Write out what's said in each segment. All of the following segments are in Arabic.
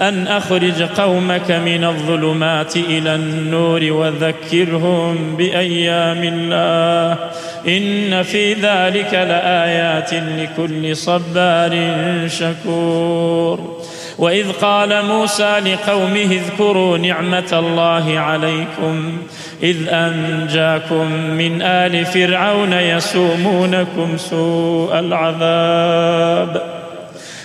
أن أخرج قومك من الظلمات إلى النور وذكرهم بأيام الله. إن في ذلك لآيات لكل صبار شكور. وإذ قال موسى لقومه اذكروا نعمة الله عليكم. إذ أنجاكم من آل فرعون يسومونكم سوء العذاب.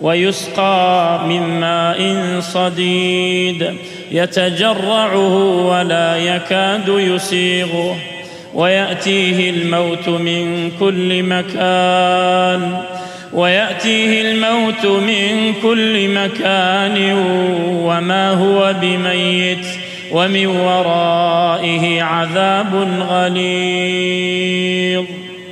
ويسقى من ماء صديد يتجرعه ولا يكاد يسيغه ويأتيه الموت من كل مكان ويأتيه الموت من كل مكان وما هو بميت ومن ورائه عذاب غليظ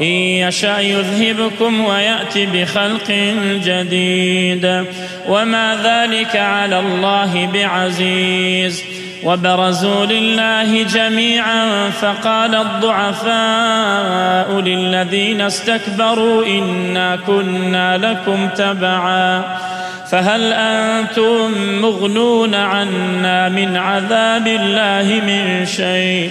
إن يشاء يذهبكم ويأتي بخلق جديد. وما ذلك على الله بعزيز. وبرزوا لله جميعا فقال الضعفاء للذين استكبروا إنا كنا لكم تبعا. فهل أنتم مغنون عنا من عذاب الله من شيء؟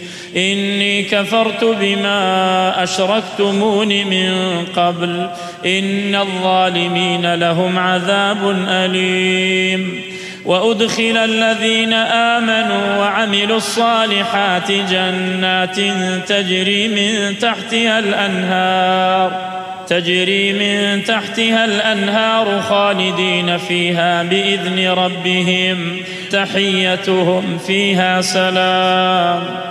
إني كفرت بما أشركتمون من قبل. إن الظالمين لهم عذاب أليم. وأدخل الذين آمنوا وعملوا الصالحات جنات تجري من تحتها الأنهار. تجري من تحتها الأنهار خالدين فيها بإذن ربهم. تحيتهم فيها سلام.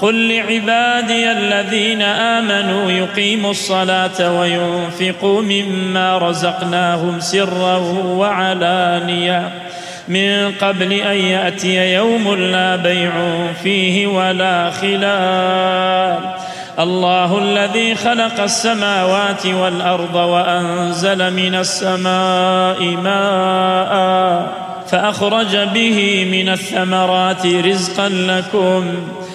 قل لعبادي الذين آمنوا يقيموا الصلاة وينفقوا مما رزقناهم سرا وعلانيا من قبل أن يأتي يوم لا بيع فيه ولا خلال. الله الذي خلق السماوات والأرض وأنزل من السماء ماء فأخرج به من الثمرات رزقا لكم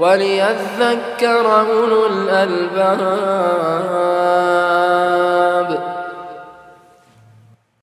وَلِيَذَّكَّرَ أُولُو الْأَلْبَابِ.